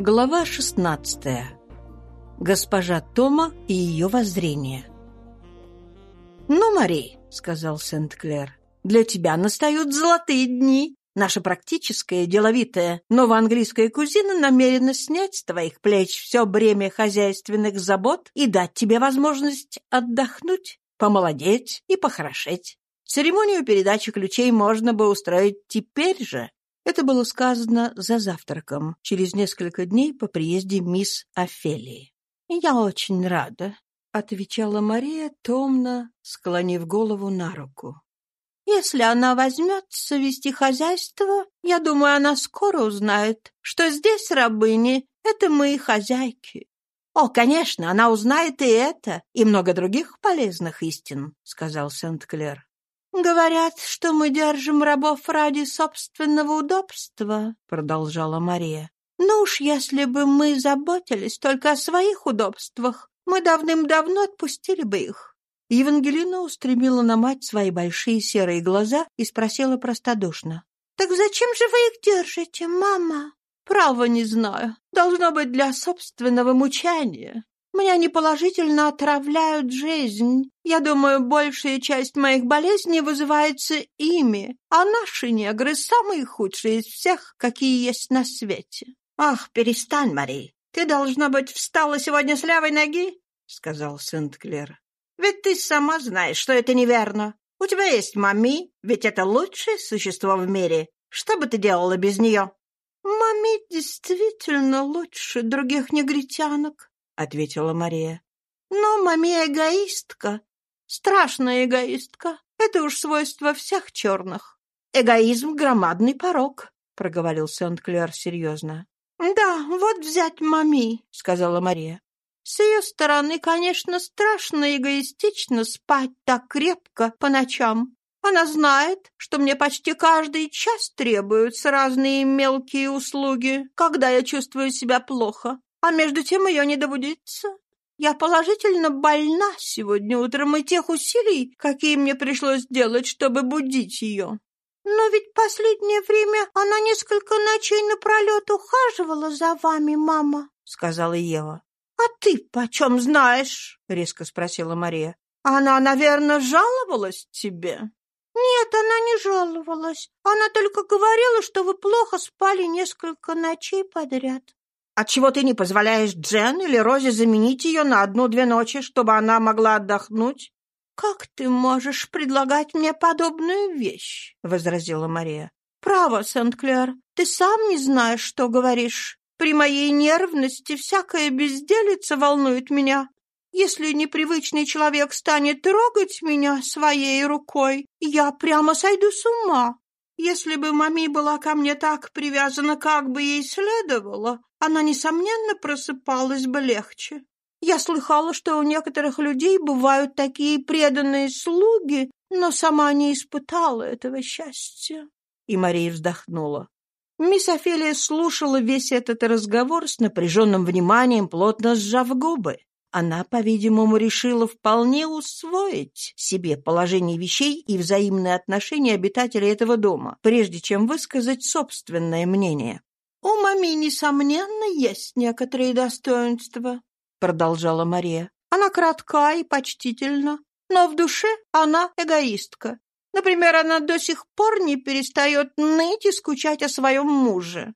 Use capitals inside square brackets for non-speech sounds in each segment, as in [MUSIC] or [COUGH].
Глава 16. Госпожа Тома и ее воззрение. «Ну, Мари», — сказал Сент-Клер, — «для тебя настают золотые дни. Наша практическая, деловитая, новоанглийская кузина намерена снять с твоих плеч все бремя хозяйственных забот и дать тебе возможность отдохнуть, помолодеть и похорошеть. Церемонию передачи ключей можно бы устроить теперь же, это было сказано за завтраком, через несколько дней по приезде мисс Офелии. «Я очень рада», — отвечала Мария, томно склонив голову на руку. «Если она возьмется вести хозяйство, я думаю, она скоро узнает, что здесь рабыни — это мы хозяйки». «О, конечно, она узнает и это, и много других полезных истин», — сказал Сент-Клер. «Говорят, что мы держим рабов ради собственного удобства», — продолжала Мария. «Ну уж если бы мы заботились только о своих удобствах, мы давным-давно отпустили бы их». Евангелина устремила на мать свои большие серые глаза и спросила простодушно. «Так зачем же вы их держите, мама?» «Право не знаю. Должно быть для собственного мучания. Мне они положительно отравляют жизнь. Я думаю, большая часть моих болезней вызывается ими, а наши негры самые худшие из всех, какие есть на свете. Ах, перестань, Мари. Ты, должно быть, встала сегодня с левой ноги, — сказал Сент-Клер. Ведь ты сама знаешь, что это неверно. У тебя есть мами, ведь это лучшее существо в мире. Что бы ты делала без нее? Мами действительно лучше других негритянок, ответила Мария. «Но маме эгоистка, страшная эгоистка. Это уж свойство всех черных. Эгоизм — громадный порог», — проговорил Сент-Клер серьезно. «Да, вот взять мами», — сказала Мария. «С ее стороны, конечно, страшно эгоистично спать так крепко по ночам. Она знает, что мне почти каждый час требуются разные мелкие услуги, когда я чувствую себя плохо. А между тем ее не добудится. Я положительно больна сегодня утром, и тех усилий, какие мне пришлось сделать, чтобы будить ее. Но ведь последнее время она несколько ночей напролет ухаживала за вами, мама, — сказала Ева. — А ты почем знаешь? — резко спросила Мария. — Она, наверное, жаловалась тебе? — Нет, она не жаловалась. Она только говорила, что вы плохо спали несколько ночей подряд. Отчего ты не позволяешь Джен или Розе заменить ее на одну-две ночи, чтобы она могла отдохнуть? «Как ты можешь предлагать мне подобную вещь?» — возразила Мария. «Право, Сент-Клер, ты сам не знаешь, что говоришь. При моей нервности всякая безделица волнует меня. Если непривычный человек станет трогать меня своей рукой, я прямо сойду с ума. Если бы мами была ко мне так привязана, как бы ей следовало, она, несомненно, просыпалась бы легче. Я слыхала, что у некоторых людей бывают такие преданные слуги, но сама не испытала этого счастья. И Мария вздохнула. Мисс Офелия слушала весь этот разговор с напряженным вниманием, плотно сжав губы. Она, по-видимому, решила вполне усвоить себе положение вещей и взаимные отношения обитателей этого дома, прежде чем высказать собственное мнение. «У мами, несомненно, есть некоторые достоинства», — продолжала Мария. «Она кратка и почтительна, но в душе она эгоистка. Например, она до сих пор не перестает ныть и скучать о своем муже.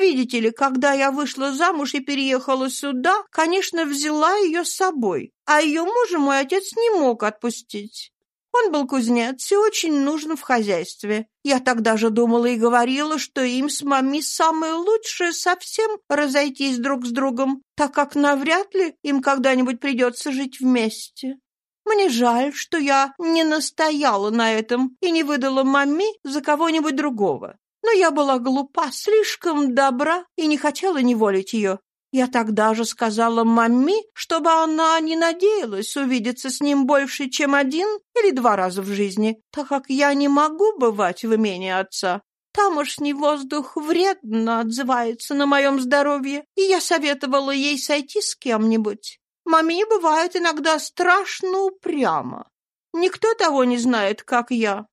Видите ли, когда я вышла замуж и переехала сюда, конечно, взяла ее с собой, а ее мужа мой отец не мог отпустить. Он был кузнец и очень нужен в хозяйстве. Я тогда же думала и говорила, что им с мами самое лучшее совсем разойтись друг с другом, так как навряд ли им когда-нибудь придется жить вместе. Мне жаль, что я не настояла на этом и не выдала маме за кого-нибудь другого. Но я была глупа, слишком добра и не хотела неволить ее. Я тогда же сказала маме, чтобы она не надеялась увидеться с ним больше, чем один или два раза в жизни, так как я не могу бывать в имении отца. Тамошний воздух вредно отзывается на моем здоровье, и я советовала ей сойти с кем-нибудь. Маме бывает иногда страшно упрямо. Никто того не знает, как я.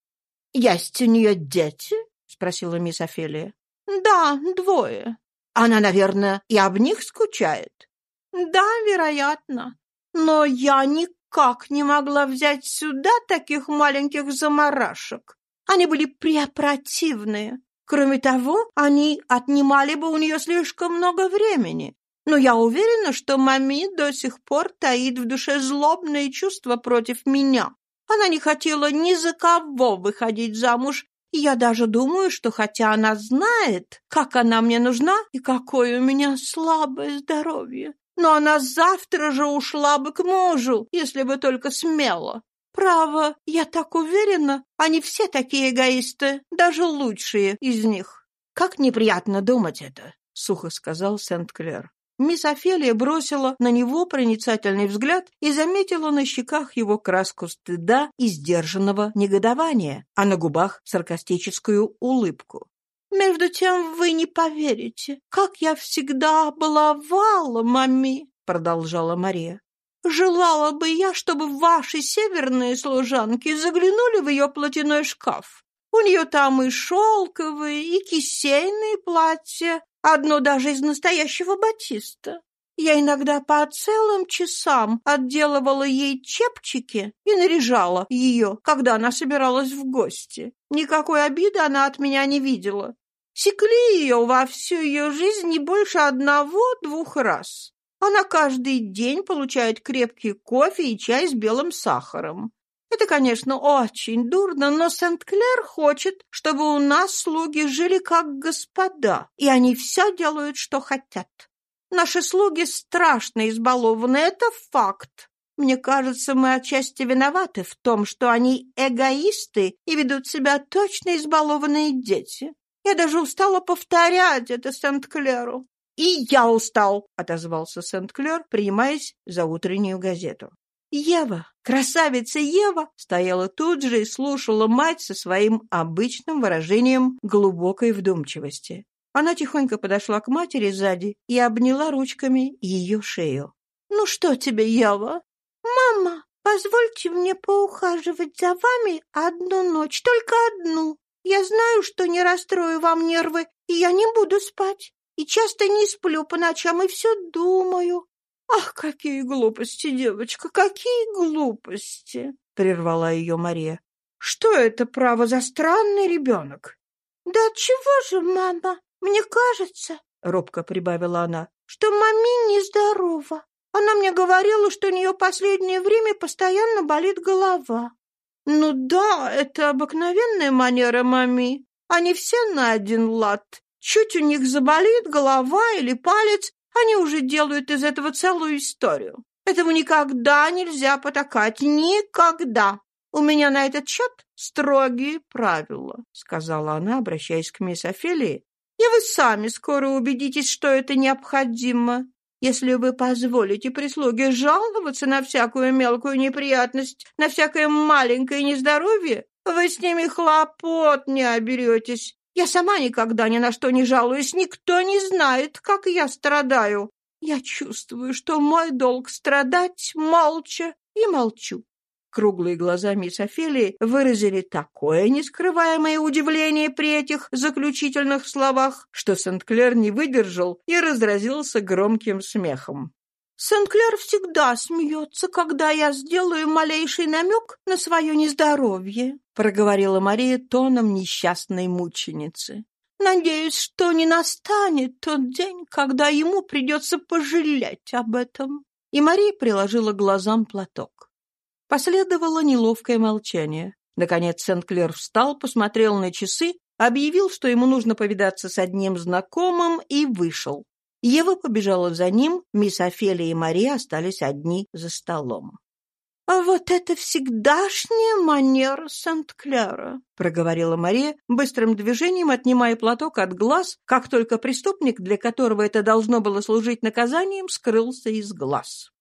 — Есть у нее дети? — спросила мисс Офелия. «Да, двое. Она, наверное, и об них скучает. Да, вероятно. Но я никак не могла взять сюда таких маленьких заморашек. Они были препротивные. Кроме того, они отнимали бы у нее слишком много времени. Но я уверена, что мами до сих пор таит в душе злобные чувства против меня. Она не хотела ни за кого выходить замуж, я даже думаю, что хотя она знает, как она мне нужна и какое у меня слабое здоровье, но она завтра же ушла бы к мужу, если бы только смела. Право, я так уверена, они все такие эгоисты, даже лучшие из них. Как неприятно думать это, — сухо сказал Сент-Клер. Мисс Офелия бросила на него проницательный взгляд и заметила на щеках его краску стыда и сдержанного негодования, а на губах саркастическую улыбку. «Между тем вы не поверите, как я всегда баловала мами», — продолжала Мария. «Желала бы я, чтобы ваши северные служанки заглянули в ее платяной шкаф. У нее там и шелковые, и кисейные платья, Одно даже из настоящего батиста. Я иногда по целым часам отделывала ей чепчики и наряжала ее, когда она собиралась в гости. Никакой обиды она от меня не видела. Секли ее во всю ее жизнь не больше одного-двух раз. Она каждый день получает крепкий кофе и чай с белым сахаром. Это, конечно, очень дурно, но Сент-Клер хочет, чтобы у нас слуги жили как господа, и они все делают, что хотят. Наши слуги страшно избалованы, это факт. Мне кажется, мы отчасти виноваты в том, что они эгоисты и ведут себя точно избалованные дети. Я даже устала повторять это Сент-Клеру. «И я устал», — отозвался Сент-Клер, принимаясь за утреннюю газету. Ева, красавица Ева, стояла тут же и слушала мать со своим обычным выражением глубокой вдумчивости. Она тихонько подошла к матери сзади и обняла ручками ее шею. «Ну что тебе, Ева?» «Мама, позвольте мне поухаживать за вами одну ночь, только одну. Я знаю, что не расстрою вам нервы, и я не буду спать. И часто не сплю по ночам и все думаю. «Ах, какие глупости, девочка, какие глупости!» — прервала ее Мария. «Что это, право, за странный ребенок?» «Да чего же, мама? Мне кажется, — робко прибавила она, — что маме нездорова. Она мне говорила, что у нее последнее время постоянно болит голова». «Ну да, это обыкновенная манера мами. Они все на один лад. Чуть у них заболит голова или палец, они уже делают из этого целую историю. Этому никогда нельзя потакать. Никогда. У меня на этот счет строгие правила, сказала она, обращаясь к мисс Офелии. И вы сами скоро убедитесь, что это необходимо. Если вы позволите прислуге жаловаться на всякую мелкую неприятность, на всякое маленькое нездоровье, вы с ними хлопот не оберетесь. Я сама никогда ни на что не жалуюсь, никто не знает, как я страдаю. Я чувствую, что мой долг страдать молча и молчу. Круглые глаза мисс Офелии выразили такое нескрываемое удивление при этих заключительных словах, что Сент-Клер не выдержал и разразился громким смехом. Сент-Клер всегда смеется, когда я сделаю малейший намек на свое нездоровье», — проговорила Мария тоном несчастной мученицы. «Надеюсь, что не настанет тот день, когда ему придется пожалеть об этом». И Мария приложила глазам платок. Последовало неловкое молчание. Наконец Сент-Клер встал, посмотрел на часы, объявил, что ему нужно повидаться с одним знакомым, и вышел. Ева побежала за ним, мисс Офелия и Мария остались одни за столом. «А вот это всегдашняя манера Сент-Кляра», — проговорила Мария, быстрым движением отнимая платок от глаз, как только преступник, для которого это должно было служить наказанием, скрылся из глаз.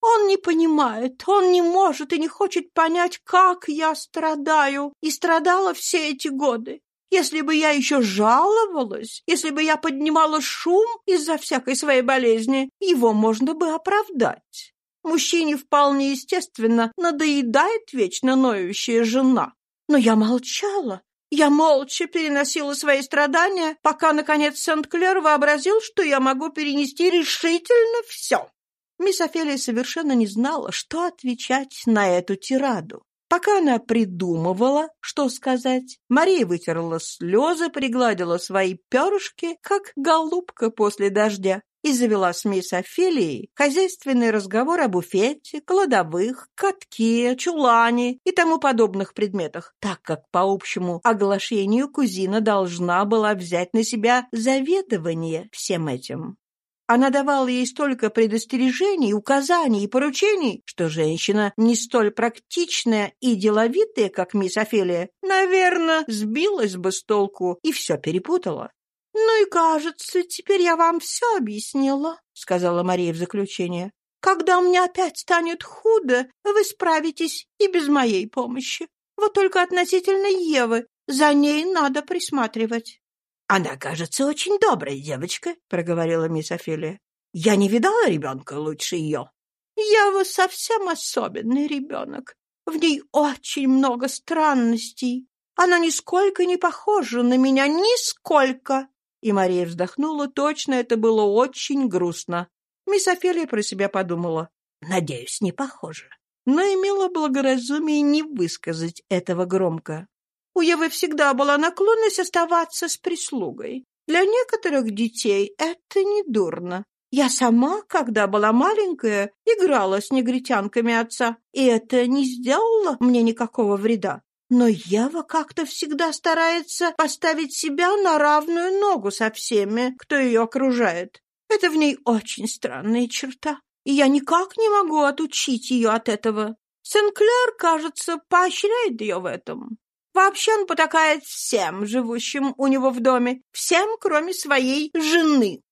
«Он не понимает, он не может и не хочет понять, как я страдаю и страдала все эти годы. Если бы я еще жаловалась, если бы я поднимала шум из-за всякой своей болезни, его можно бы оправдать. Мужчине вполне естественно надоедает вечно ноющая жена. Но я молчала. Я молча переносила свои страдания, пока, наконец, Сент-Клер вообразил, что я могу перенести решительно все. Мисс Офелия совершенно не знала, что отвечать на эту тираду. Пока она придумывала, что сказать, Мария вытерла слезы, пригладила свои перышки, как голубка после дождя, и завела с мисс Офелией хозяйственный разговор о буфете, кладовых, катке, чулане и тому подобных предметах, так как по общему оглашению кузина должна была взять на себя заведование всем этим. Она давала ей столько предостережений, указаний и поручений, что женщина не столь практичная и деловитая, как мисс Офелия, наверное, сбилась бы с толку и все перепутала. «Ну и, кажется, теперь я вам все объяснила», — сказала Мария в заключение. «Когда у меня опять станет худо, вы справитесь и без моей помощи. Вот только относительно Евы, за ней надо присматривать». «Она, кажется, очень добрая девочка», — проговорила мисс Офелия. «Я не видала ребенка лучше ее». «Ева совсем особенный ребенок. В ней очень много странностей. Она нисколько не похожа на меня, нисколько. И Мария вздохнула, точно это было очень грустно. Мисс Офелия про себя подумала. Надеюсь, не похоже. Но имела благоразумие не высказать этого громко. У Евы всегда была наклонность оставаться с прислугой. Для некоторых детей это не дурно. Я сама, когда была маленькая, играла с негритянками отца, и это не сделало мне никакого вреда. Но Ева как-то всегда старается поставить себя на равную ногу со всеми, кто ее окружает. Это в ней очень странная черта, и я никак не могу отучить ее от этого. Сенклер, кажется, поощряет ее в этом. Вообще он потакает всем, живущим у него в доме, всем, кроме своей жены.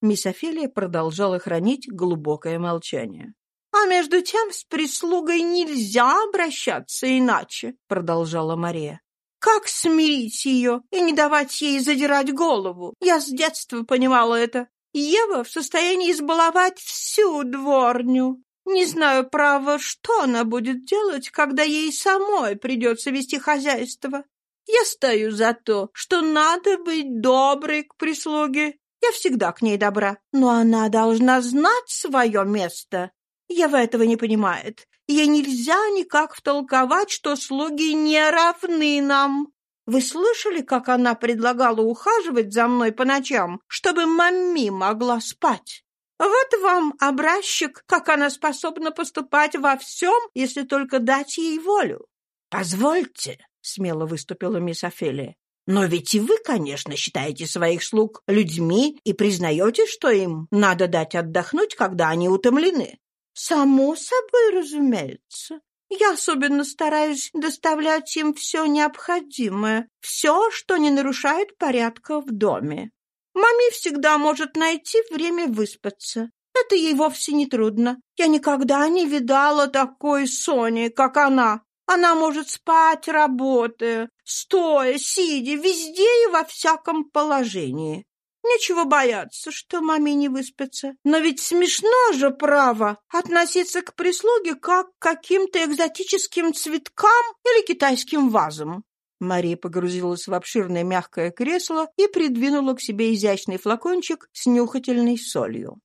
Мисс Офелия продолжала хранить глубокое молчание. «А между тем с прислугой нельзя обращаться иначе», — продолжала Мария. «Как смирить ее и не давать ей задирать голову? Я с детства понимала это. Ева в состоянии избаловать всю дворню. Не знаю, право, что она будет делать, когда ей самой придется вести хозяйство. Я стою за то, что надо быть доброй к прислуге. Я всегда к ней добра, но она должна знать свое место. Ева этого не понимает. Ей нельзя никак втолковать, что слуги не равны нам. Вы слышали, как она предлагала ухаживать за мной по ночам, чтобы мамми могла спать? Вот вам образчик, как она способна поступать во всем, если только дать ей волю. — Позвольте, — смело выступила мисс Офелия, — но ведь и вы, конечно, считаете своих слуг людьми и признаете, что им надо дать отдохнуть, когда они утомлены. «Само собой, разумеется. Я особенно стараюсь доставлять им все необходимое, все, что не нарушает порядка в доме. Маме всегда может найти время выспаться. Это ей вовсе не трудно. Я никогда не видала такой Сони, как она. Она может спать, работая, стоя, сидя, везде и во всяком положении. Нечего бояться, что маме не выспится. Но ведь смешно же, право, относиться к прислуге как к каким-то экзотическим цветкам или китайским вазам. Мария погрузилась в обширное мягкое кресло и придвинула к себе изящный флакончик с нюхательной солью.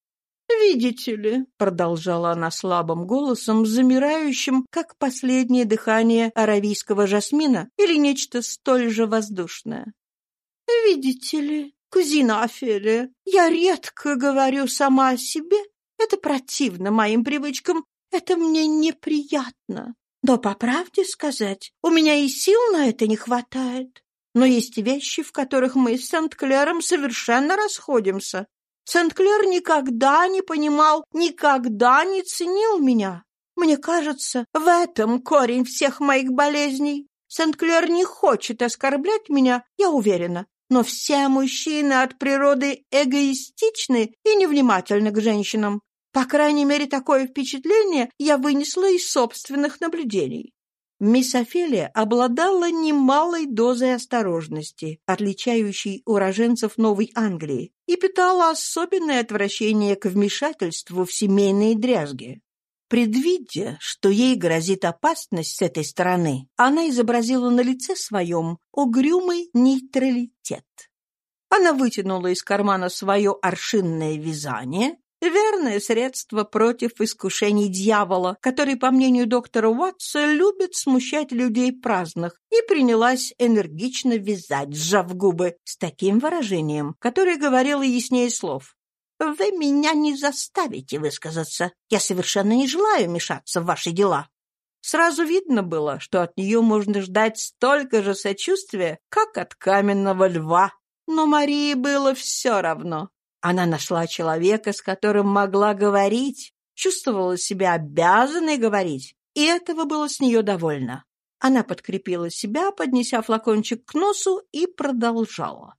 «Видите ли», — продолжала она слабым голосом, замирающим, как последнее дыхание аравийского жасмина или нечто столь же воздушное. «Видите ли, «Кузина Офелия, я редко говорю сама о себе. Это противно моим привычкам, это мне неприятно. Но, по правде сказать, у меня и сил на это не хватает. Но есть вещи, в которых мы с Сент-Клером совершенно расходимся. Сент-Клер никогда не понимал, никогда не ценил меня. Мне кажется, в этом корень всех моих болезней. Сент-Клер не хочет оскорблять меня, я уверена. Но все мужчины от природы эгоистичны и невнимательны к женщинам. По крайней мере, такое впечатление я вынесла из собственных наблюдений. Мисс Офелия обладала немалой дозой осторожности, отличающей уроженцев Новой Англии, и питала особенное отвращение к вмешательству в семейные дрязги. Предвидя, что ей грозит опасность с этой стороны, она изобразила на лице своем угрюмый нейтралитет. Она вытянула из кармана свое аршинное вязание, верное средство против искушений дьявола, который, по мнению доктора Уотса, любит смущать людей праздных, и принялась энергично вязать, сжав губы, с таким выражением, которое говорило яснее слов. Вы меня не заставите высказаться. Я совершенно не желаю мешаться в ваши дела». Сразу видно было, что от нее можно ждать столько же сочувствия, как от каменного льва. Но Марии было все равно. Она нашла человека, с которым могла говорить, чувствовала себя обязанной говорить, и этого было с нее довольно. Она подкрепила себя, поднеся флакончик к носу, и продолжала.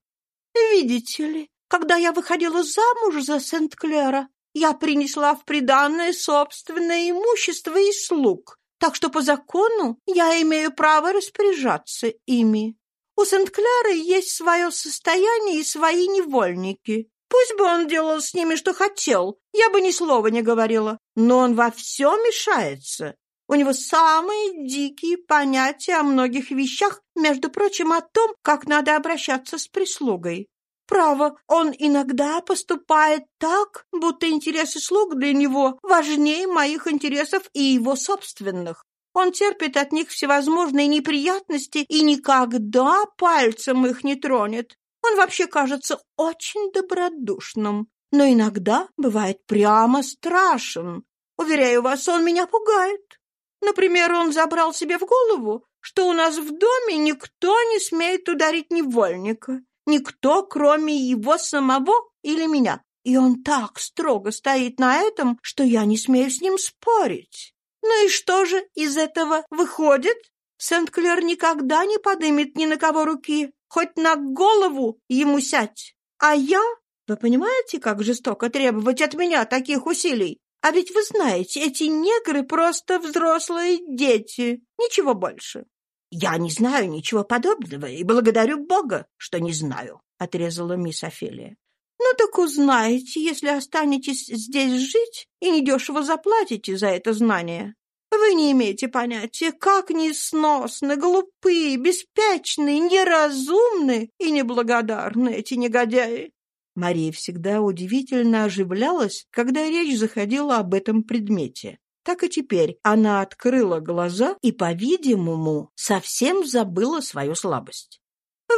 «Видите ли, когда я выходила замуж за Сент-Клера, я принесла в приданное собственное имущество и слуг, так что по закону я имею право распоряжаться ими. У Сент-Клера есть свое состояние и свои невольники. Пусть бы он делал с ними, что хотел, я бы ни слова не говорила, но он во все мешается. У него самые дикие понятия о многих вещах, между прочим, о том, как надо обращаться с прислугой. Право, он иногда поступает так, будто интересы слуг для него важнее моих интересов и его собственных. Он терпит от них всевозможные неприятности и никогда пальцем их не тронет. Он вообще кажется очень добродушным, но иногда бывает прямо страшен. Уверяю вас, он меня пугает. Например, он забрал себе в голову, что у нас в доме никто не смеет ударить невольника. Никто, кроме его самого или меня. И он так строго стоит на этом, что я не смею с ним спорить. Ну и что же из этого выходит? Сент-Клер никогда не подымет ни на кого руки, хоть на голову ему сядь. А я... Вы понимаете, как жестоко требовать от меня таких усилий? А ведь вы знаете, эти негры просто взрослые дети, ничего больше. «Я не знаю ничего подобного и благодарю Бога, что не знаю», — отрезала мисс Офелия. «Ну так узнаете, если останетесь здесь жить и недешево заплатите за это знание. Вы не имеете понятия, как несносны, глупые, беспечные, неразумны и неблагодарны эти негодяи». Мария всегда удивительно оживлялась, когда речь заходила об этом предмете. Так и теперь она открыла глаза и, по-видимому, совсем забыла свою слабость.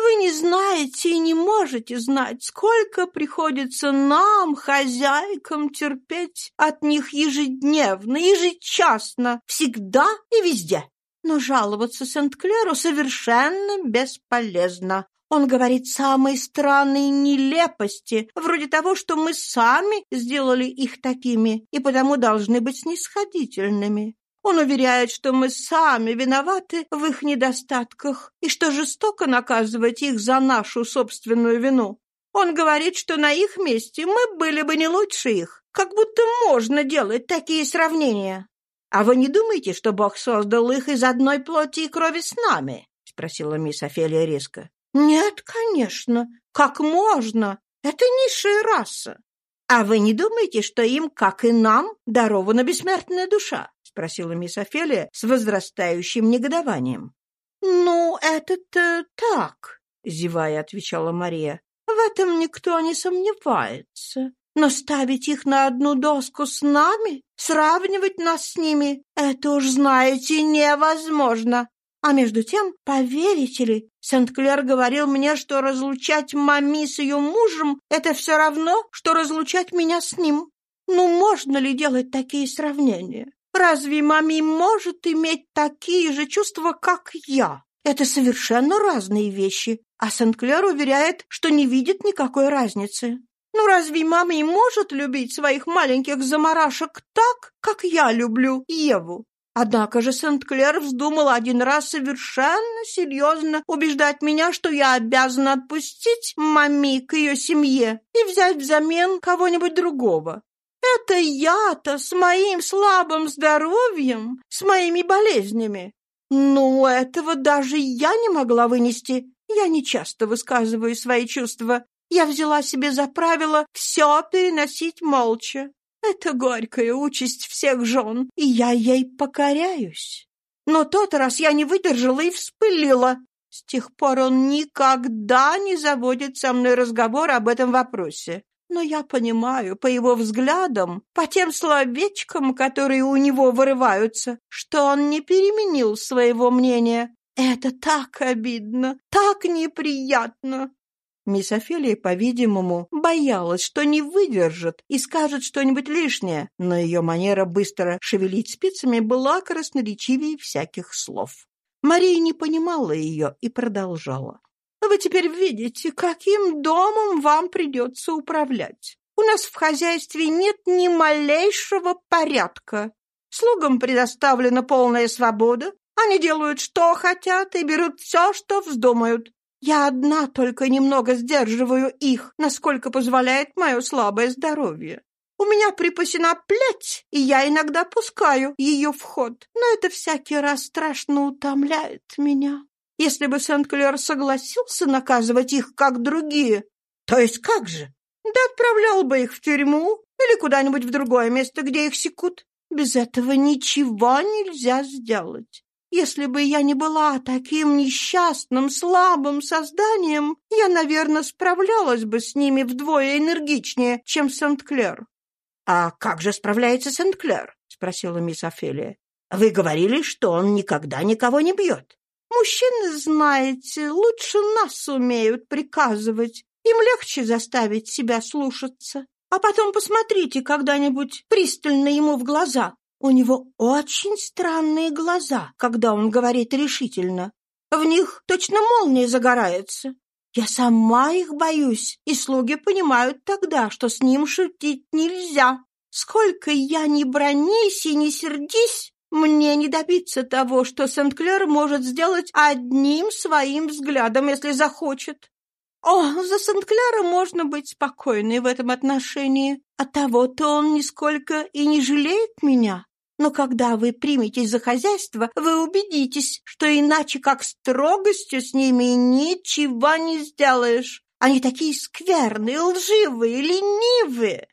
Вы не знаете и не можете знать, сколько приходится нам, хозяйкам, терпеть от них ежедневно, ежечасно, всегда и везде. Но жаловаться Сент-Клеру совершенно бесполезно. Он говорит самые странные нелепости, вроде того, что мы сами сделали их такими и потому должны быть снисходительными. Он уверяет, что мы сами виноваты в их недостатках и что жестоко наказывать их за нашу собственную вину. Он говорит, что на их месте мы были бы не лучше их, как будто можно делать такие сравнения. А вы не думаете, что Бог создал их из одной плоти и крови с нами? — спросила мисс Офелия резко. «Нет, конечно. Как можно? Это низшая раса. А вы не думаете, что им, как и нам, дарована бессмертная душа?» — спросила мисс Офелия с возрастающим негодованием. «Ну, это-то так», — зевая отвечала Мария. «В этом никто не сомневается. Но ставить их на одну доску с нами, сравнивать нас с ними, это уж, знаете, невозможно. А между тем, поверите ли, Сент-Клер говорил мне, что разлучать мами с ее мужем — это все равно, что разлучать меня с ним. Ну, можно ли делать такие сравнения? Разве мами может иметь такие же чувства, как я? Это совершенно разные вещи. А Сент-Клер уверяет, что не видит никакой разницы. Ну, разве мама может любить своих маленьких заморашек так, как я люблю Еву? Однако же Сент-Клер вздумал один раз совершенно серьезно убеждать меня, что я обязана отпустить мами к ее семье и взять взамен кого-нибудь другого. Это я-то с моим слабым здоровьем, с моими болезнями. Ну, этого даже я не могла вынести. Я не часто высказываю свои чувства. Я взяла себе за правило все переносить молча. Это горькая участь всех жен, и я ей покоряюсь. Но тот раз я не выдержала и вспылила. С тех пор он никогда не заводит со мной разговор об этом вопросе. Но я понимаю по его взглядам, по тем словечкам, которые у него вырываются, что он не переменил своего мнения. Это так обидно, так неприятно. Мисс Офелия, по-видимому, боялась, что не выдержит и скажет что-нибудь лишнее, но ее манера быстро шевелить спицами была красноречивее всяких слов. Мария не понимала ее и продолжала. «Вы теперь видите, каким домом вам придется управлять. У нас в хозяйстве нет ни малейшего порядка. Слугам предоставлена полная свобода, они делают, что хотят, и берут все, что вздумают. Я одна только немного сдерживаю их, насколько позволяет мое слабое здоровье. У меня припасена плеть, и я иногда пускаю ее в ход, но это всякий раз страшно утомляет меня. Если бы Сент-Клер согласился наказывать их, как другие, то есть как же? Да отправлял бы их в тюрьму или куда-нибудь в другое место, где их секут. Без этого ничего нельзя сделать. Если бы я не была таким несчастным, слабым созданием, я, наверное, справлялась бы с ними вдвое энергичнее, чем Сент-Клер. — А как же справляется Сент-Клер? — спросила мисс Офелия. — Вы говорили, что он никогда никого не бьет. Мужчины, знаете, лучше нас умеют приказывать. Им легче заставить себя слушаться. А потом посмотрите когда-нибудь пристально ему в глаза. У него очень странные глаза, когда он говорит решительно. В них точно молния загорается. Я сама их боюсь, и слуги понимают тогда, что с ним шутить нельзя. Сколько я ни бронись и не сердись, мне не добиться того, что Сент-Клер может сделать одним своим взглядом, если захочет. О, за Сент-Клера можно быть спокойной в этом отношении. От того-то он нисколько и не жалеет меня. Но когда вы приметесь за хозяйство, вы убедитесь, что иначе как строгостью с ними ничего не сделаешь. Они такие скверные, лживые, ленивые.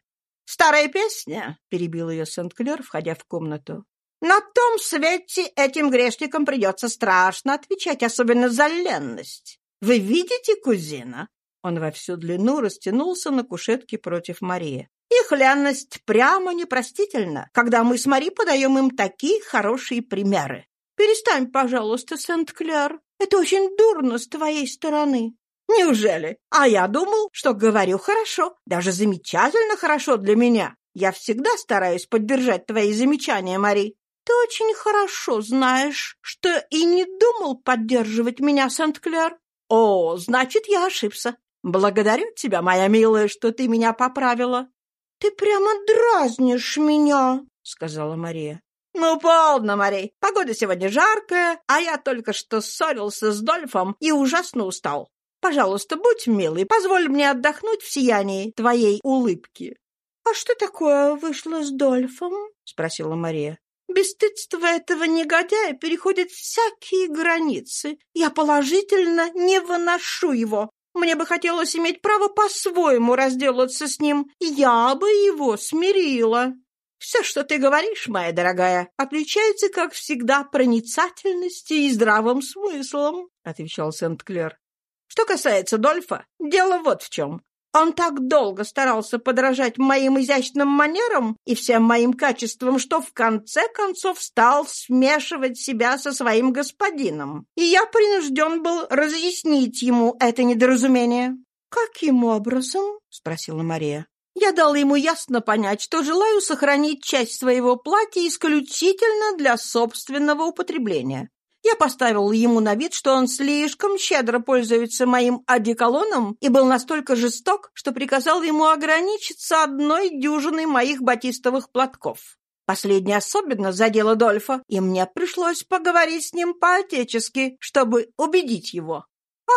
«Старая песня», — перебил ее Сент-Клер, входя в комнату. «На том свете этим грешникам придется страшно отвечать, особенно за ленность. Вы видите, кузина?» Он во всю длину растянулся на кушетке против Марии. Их ленность прямо непростительна, когда мы с Мари подаем им такие хорошие примеры. Перестань, пожалуйста, Сент-Кляр. Это очень дурно с твоей стороны. Неужели? А я думал, что говорю хорошо, даже замечательно хорошо для меня. Я всегда стараюсь поддержать твои замечания, Мари. Ты очень хорошо знаешь, что и не думал поддерживать меня, Сент-Кляр. О, значит, я ошибся. Благодарю тебя, моя милая, что ты меня поправила. «Ты прямо дразнишь меня», — сказала Мария. «Ну, полно, Марей. Погода сегодня жаркая, а я только что ссорился с Дольфом и ужасно устал. Пожалуйста, будь милый, позволь мне отдохнуть в сиянии твоей улыбки». «А что такое вышло с Дольфом?» — спросила Мария. «Бесстыдство этого негодяя переходит всякие границы. Я положительно не выношу его. Мне бы хотелось иметь право по-своему разделаться с ним. Я бы его смирила. Все, что ты говоришь, моя дорогая, отличается, как всегда, проницательностью и здравым смыслом, — отвечал Сент-Клер. Что касается Дольфа, дело вот в чем. Он так долго старался подражать моим изящным манерам и всем моим качествам, что в конце концов стал смешивать себя со своим господином. И я принужден был разъяснить ему это недоразумение. «Каким образом?» — спросила Мария. Я дала ему ясно понять, что желаю сохранить часть своего платья исключительно для собственного употребления. Я поставил ему на вид, что он слишком щедро пользуется моим одеколоном и был настолько жесток, что приказал ему ограничиться одной дюжиной моих батистовых платков. Последнее особенно задело Дольфа, и мне пришлось поговорить с ним по-отечески, чтобы убедить его.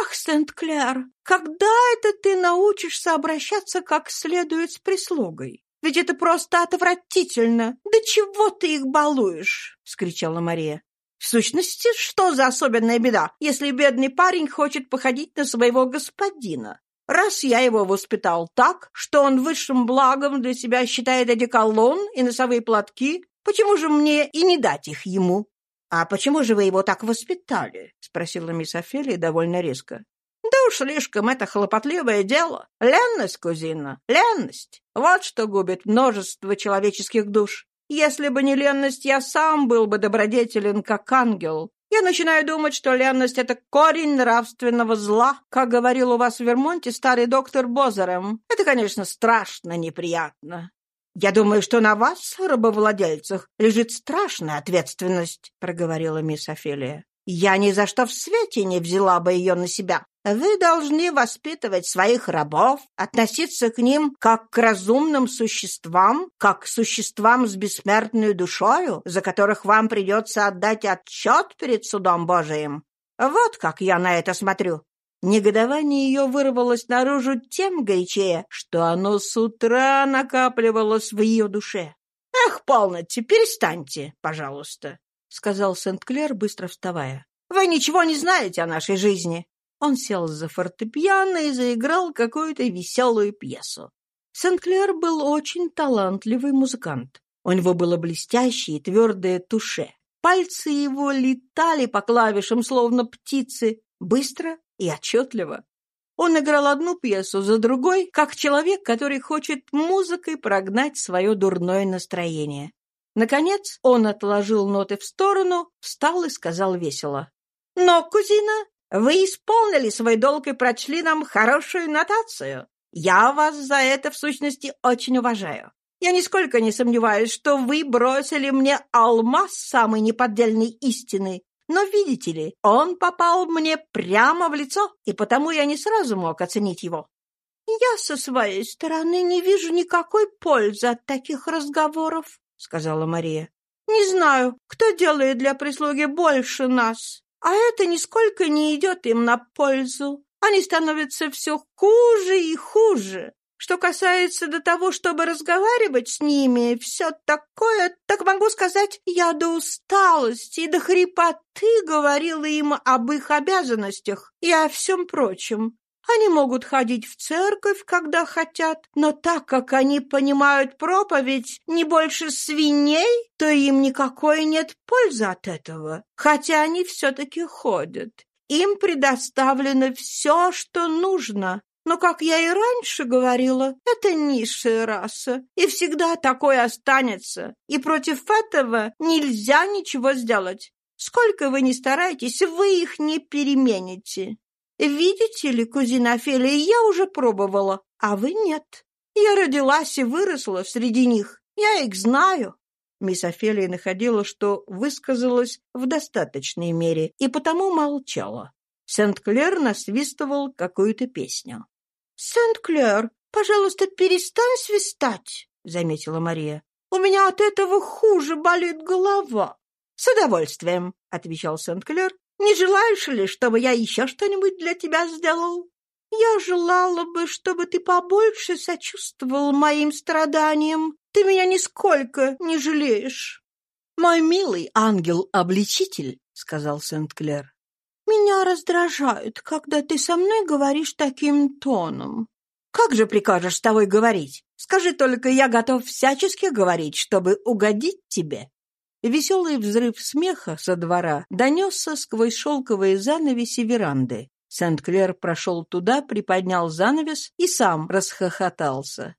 «Ах, Сент-Клер, когда это ты научишься обращаться как следует с прислугой? Ведь это просто отвратительно! Да чего ты их балуешь?» — вскричала Мария. В сущности, что за особенная беда, если бедный парень хочет походить на своего господина? Раз я его воспитал так, что он высшим благом для себя считает одеколон и носовые платки, почему же мне и не дать их ему? — А почему же вы его так воспитали? — спросила мисс Офелия довольно резко. — Да уж слишком это хлопотливое дело. Ленность, кузина, ленность. Вот что губит множество человеческих душ. Если бы не ленность, я сам был бы добродетелен, как ангел. Я начинаю думать, что ленность — это корень нравственного зла, как говорил у вас в Вермонте старый доктор Бозерем. Это, конечно, страшно неприятно. «Я думаю, что на вас, рабовладельцах, лежит страшная ответственность», — проговорила мисс Офелия. «Я ни за что в свете не взяла бы ее на себя. Вы должны воспитывать своих рабов, относиться к ним как к разумным существам, как к существам с бессмертной душою, за которых вам придется отдать отчет перед судом Божиим. Вот как я на это смотрю. Негодование ее вырвалось наружу тем горячее, что оно с утра накапливалось в ее душе. «Эх, полноте, перестаньте, пожалуйста», — сказал Сент-Клер, быстро вставая. «Вы ничего не знаете о нашей жизни. Он сел за фортепиано и заиграл какую-то веселую пьесу. Сент-Клер был очень талантливый музыкант. У него было блестящее и твердое туше. Пальцы его летали по клавишам, словно птицы, быстро и отчетливо. Он играл одну пьесу за другой, как человек, который хочет музыкой прогнать свое дурное настроение. Наконец он отложил ноты в сторону, встал и сказал весело. «Но, кузина, вы исполнили свой долг и прочли нам хорошую нотацию. Я вас за это, в сущности, очень уважаю. Я нисколько не сомневаюсь, что вы бросили мне алмаз самой неподдельной истины. Но, видите ли, он попал мне прямо в лицо, и потому я не сразу мог оценить его. «Я со своей стороны не вижу никакой пользы от таких разговоров», — сказала Мария. «Не знаю, кто делает для прислуги больше нас, а это нисколько не идет им на пользу. Они становятся все хуже и хуже. Что касается до того, чтобы разговаривать с ними, все такое, так могу сказать, я до усталости и до хрипоты говорила им об их обязанностях и о всем прочем. Они могут ходить в церковь, когда хотят, но так как они понимают проповедь не больше свиней, то им никакой нет пользы от этого, хотя они все-таки ходят. Им предоставлено все, что нужно, но, как я и раньше говорила, это низшая раса, и всегда такой останется, и против этого нельзя ничего сделать. Сколько вы ни стараетесь, вы их не перемените. Видите ли, кузина Офелия, я уже пробовала, а вы нет. Я родилась и выросла среди них. Я их знаю». Мисс Офелия находила, что высказалась в достаточной мере, и потому молчала. Сент-Клер насвистывал какую-то песню. «Сент-Клер, пожалуйста, перестань свистать», — заметила Мария. «У меня от этого хуже болит голова». «С удовольствием», — отвечал Сент-Клер не желаешь ли, чтобы я еще что-нибудь для тебя сделал? Я желала бы, чтобы ты побольше сочувствовал моим страданиям. Ты меня нисколько не жалеешь. Мой милый ангел-обличитель, — сказал Сент-Клер, — меня раздражает, когда ты со мной говоришь таким тоном. Как же прикажешь с тобой говорить? Скажи только, я готов всячески говорить, чтобы угодить тебе. Веселый взрыв смеха со двора донесся сквозь шелковые занавеси веранды. Сент-Клер прошел туда, приподнял занавес и сам расхохотался.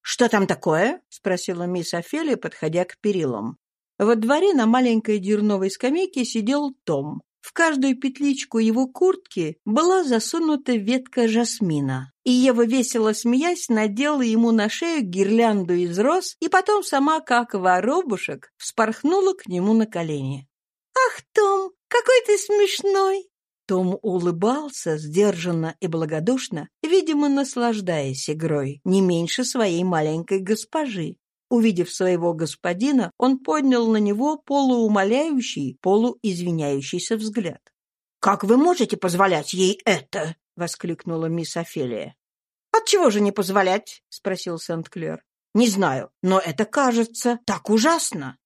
«Что там такое?» — спросила мисс Офелия, подходя к перилам. Во дворе на маленькой дерновой скамейке сидел Том. В каждую петличку его куртки была засунута ветка жасмина, и Ева, весело смеясь, надела ему на шею гирлянду из роз и потом сама, как воробушек, вспорхнула к нему на колени. «Ах, Том, какой ты смешной!» Том улыбался сдержанно и благодушно, видимо, наслаждаясь игрой, не меньше своей маленькой госпожи. Увидев своего господина, он поднял на него полуумоляющий, полуизвиняющийся взгляд. «Как вы можете позволять ей это?» — воскликнула мисс Офелия. «Отчего же не позволять?» — спросил Сент-Клер. «Не знаю, но это кажется так ужасно.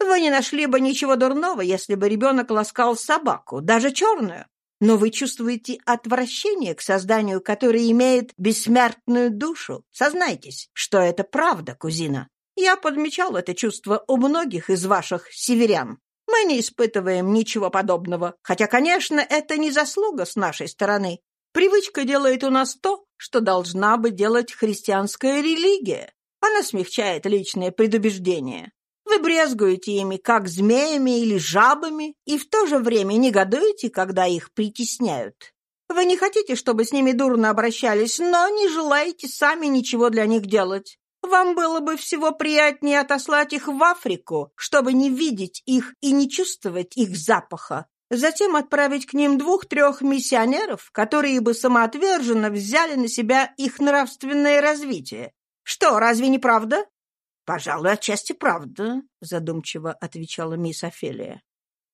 Вы не нашли бы ничего дурного, если бы ребенок ласкал собаку, даже черную. Но вы чувствуете отвращение к созданию, которое имеет бессмертную душу. Сознайтесь, что это правда, кузина. Я подмечал это чувство у многих из ваших северян. Мы не испытываем ничего подобного, хотя, конечно, это не заслуга с нашей стороны. Привычка делает у нас то, что должна бы делать христианская религия. Она смягчает личные предубеждения. Вы брезгуете ими, как змеями или жабами, и в то же время негодуете, когда их притесняют. Вы не хотите, чтобы с ними дурно обращались, но не желаете сами ничего для них делать. Вам было бы всего приятнее отослать их в Африку, чтобы не видеть их и не чувствовать их запаха. Затем отправить к ним двух-трех миссионеров, которые бы самоотверженно взяли на себя их нравственное развитие. Что, разве не правда? «Пожалуй, отчасти правда», — задумчиво отвечала мисс Офелия.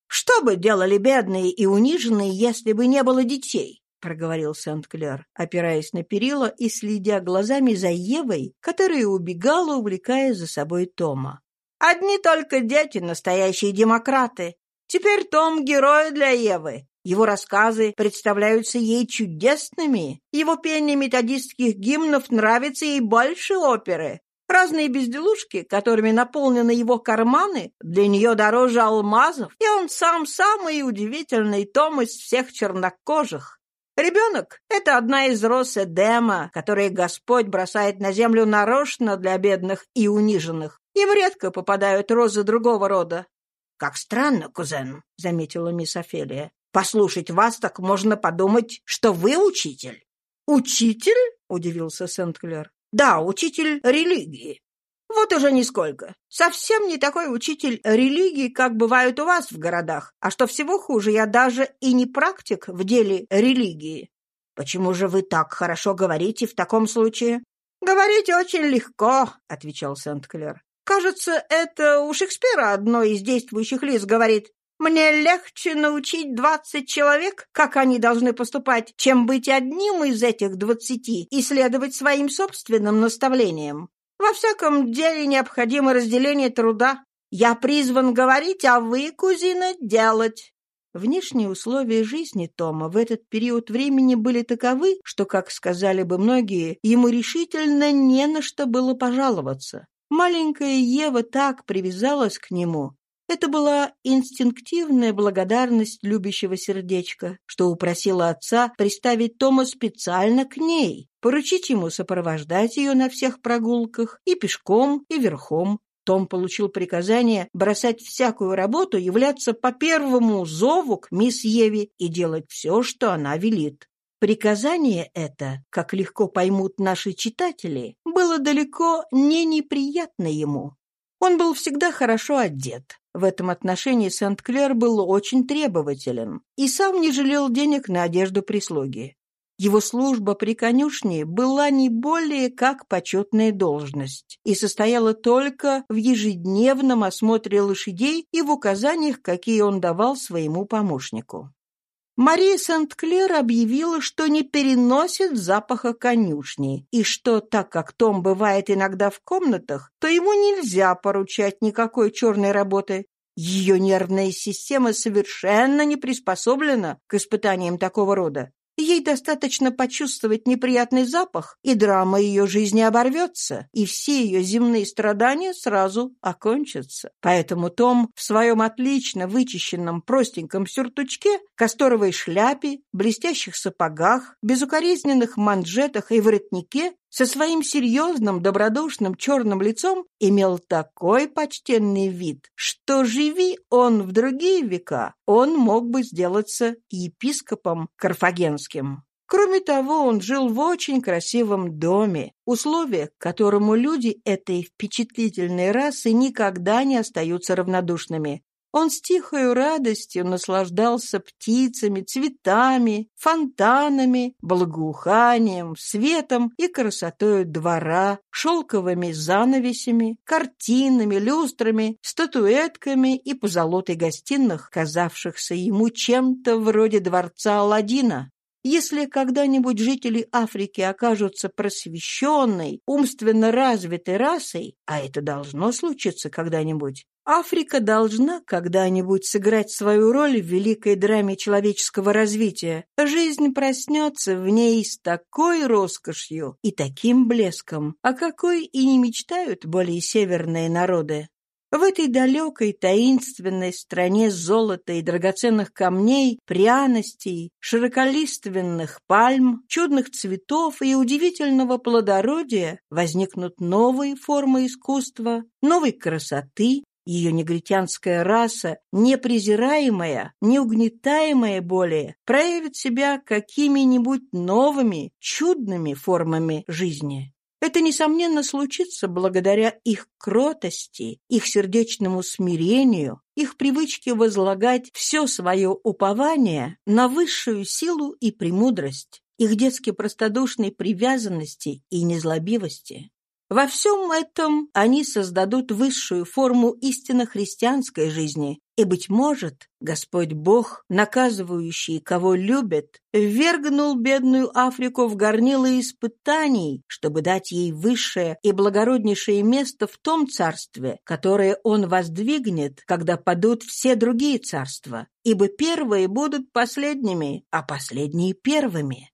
«Что бы делали бедные и униженные, если бы не было детей?» Проговорил Сент-Клер, опираясь на перила и следя глазами за Евой, которая убегала, увлекая за собой Тома. «Одни только дети — настоящие демократы. Теперь Том — герой для Евы. Его рассказы представляются ей чудесными. Его пение методистских гимнов нравится ей больше оперы. Разные безделушки, которыми наполнены его карманы, для нее дороже алмазов, и он сам самый удивительный Том из всех чернокожих. Ребенок — это одна из роз Эдема, которые Господь бросает на землю нарочно для бедных и униженных. Им редко попадают розы другого рода. — Как странно, кузен, — заметила мисс Офелия. — Послушать вас, так можно подумать, что вы учитель. — Учитель? — удивился Сент-Клер. — Да, учитель религии. Вот уже нисколько. Совсем не такой учитель религии, как бывают у вас в городах. А что всего хуже, я даже и не практик в деле религии. Почему же вы так хорошо говорите в таком случае? Говорить очень легко, отвечал Сент-Клер. Кажется, это у Шекспира одно из действующих лиц говорит. Мне легче научить двадцать человек, как они должны поступать, чем быть одним из этих двадцати и следовать своим собственным наставлениям. Во всяком деле необходимо разделение труда. Я призван говорить, а вы, кузина, делать. Внешние условия жизни Тома в этот период времени были таковы, что, как сказали бы многие, ему решительно не на что было пожаловаться. Маленькая Ева так привязалась к нему, это была инстинктивная благодарность любящего сердечка, что упросила отца приставить Тома специально к ней, поручить ему сопровождать ее на всех прогулках и пешком, и верхом. Том получил приказание бросать всякую работу, являться по первому зову к мисс Еве и делать все, что она велит. Приказание это, как легко поймут наши читатели, было далеко не неприятно ему. Он был всегда хорошо одет. В этом отношении Сент-Клер был очень требователен и сам не жалел денег на одежду прислуги. Его служба при конюшне была не более как почетная должность и состояла только в ежедневном осмотре лошадей и в указаниях, какие он давал своему помощнику. Мария Сент-Клер объявила, что не переносит запаха конюшни, и что, так как Том бывает иногда в комнатах, то ему нельзя поручать никакой черной работы. Ее нервная система совершенно не приспособлена к испытаниям такого рода. Ей достаточно почувствовать неприятный запах, и драма ее жизни оборвется, и все ее земные страдания сразу окончатся. Поэтому Том в своем отлично вычищенном простеньком сюртучке, касторовой шляпе, блестящих сапогах, безукоризненных манжетах и воротнике со своим серьезным, добродушным черным лицом имел такой почтенный вид, что живи он в другие века, он мог бы сделаться епископом карфагенским. Кроме того, он жил в очень красивом доме, условия, к которому люди этой впечатлительной расы никогда не остаются равнодушными. Он с тихой радостью наслаждался птицами, цветами, фонтанами, благоуханием, светом и красотой двора, шелковыми занавесями, картинами, люстрами, статуэтками и позолотой гостиных, казавшихся ему чем-то вроде дворца Аладдина. Если когда-нибудь жители Африки окажутся просвещенной, умственно развитой расой, а это должно случиться когда-нибудь, Африка должна когда-нибудь сыграть свою роль в великой драме человеческого развития. Жизнь проснется в ней с такой роскошью и таким блеском, о какой и не мечтают более северные народы. В этой далекой таинственной стране золота и драгоценных камней, пряностей, широколиственных пальм, чудных цветов и удивительного плодородия возникнут новые формы искусства, новой красоты, ее негритянская раса, непрезираемая, неугнетаемая более, проявит себя какими-нибудь новыми, чудными формами жизни. Это, несомненно, случится благодаря их кротости, их сердечному смирению, их привычке возлагать все свое упование на высшую силу и премудрость, их детски простодушной привязанности и незлобивости. Во всем этом они создадут высшую форму истинно христианской жизни, и, быть может, Господь Бог, наказывающий, кого любит, ввергнул бедную Африку в горнило испытаний, чтобы дать ей высшее и благороднейшее место в том царстве, которое Он воздвигнет, когда падут все другие царства, ибо первые будут последними, а последние первыми.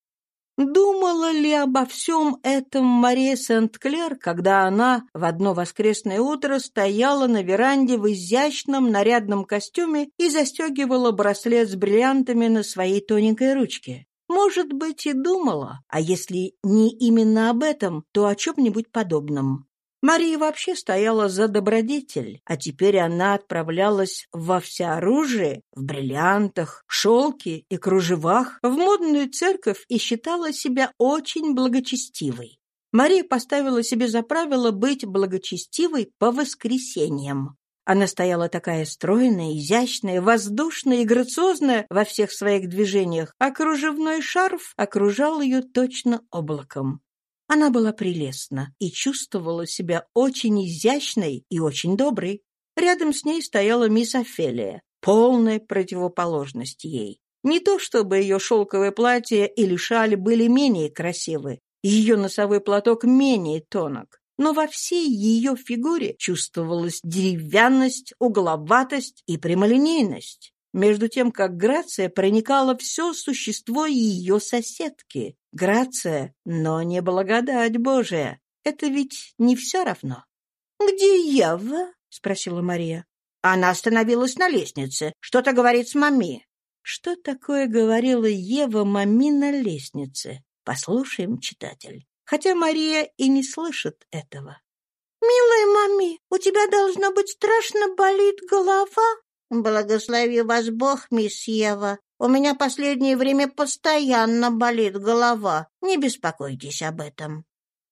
Думала ли обо всем этом Мария Сент-Клер, когда она в одно воскресное утро стояла на веранде в изящном нарядном костюме и застегивала браслет с бриллиантами на своей тоненькой ручке? Может быть, и думала, а если не именно об этом, то о чем-нибудь подобном. Мария вообще стояла за добродетель, а теперь она отправлялась во всеоружие, в бриллиантах, шелке и кружевах, в модную церковь и считала себя очень благочестивой. Мария поставила себе за правило быть благочестивой по воскресеньям. Она стояла такая стройная, изящная, воздушная и грациозная во всех своих движениях, а кружевной шарф окружал ее точно облаком. Она была прелестна и чувствовала себя очень изящной и очень доброй. Рядом с ней стояла мисс Офелия, полная противоположность ей. Не то чтобы ее шелковое платье или шаль были менее красивы, ее носовой платок менее тонок, но во всей ее фигуре чувствовалась деревянность, угловатость и прямолинейность между тем как Грация проникала все существо ее соседки. Грация, но не благодать Божия. Это ведь не все равно. «Где Ева?» — спросила Мария. Она остановилась на лестнице. Что-то говорит с мами. Что такое говорила Ева мами на лестнице? Послушаем, читатель. Хотя Мария и не слышит этого. «Милая мами, у тебя, должно быть, страшно болит голова?» «Благослови вас Бог, мисс Ева. У меня последнее время постоянно болит голова. Не беспокойтесь об этом».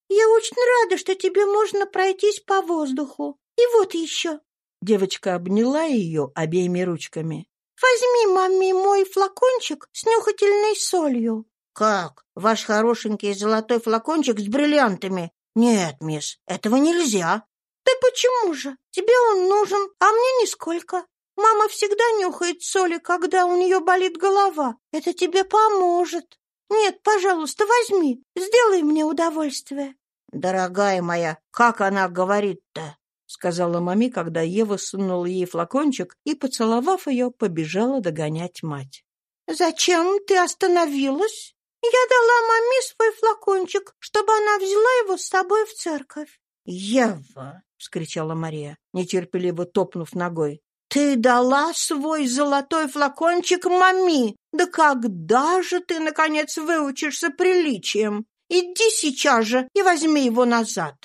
«Я очень рада, что тебе можно пройтись по воздуху. И вот еще». Девочка обняла ее обеими ручками. «Возьми, маме, мой флакончик с нюхательной солью». «Как? Ваш хорошенький золотой флакончик с бриллиантами? Нет, мисс, этого нельзя». «Да почему же? Тебе он нужен, а мне нисколько. Мама всегда нюхает соли, когда у нее болит голова. Это тебе поможет. Нет, пожалуйста, возьми. Сделай мне удовольствие. Дорогая моя, как она говорит-то? сказала маме, когда Ева сунула ей флакончик и, поцеловав ее, побежала догонять мать. «Зачем ты остановилась?» «Я дала маме свой флакончик, чтобы она взяла его с собой в церковь». «Ева!» — вскричала Мария, нетерпеливо топнув ногой. «Ты дала свой золотой флакончик маме! Да когда же ты, наконец, выучишься приличием? Иди сейчас же и возьми его назад!»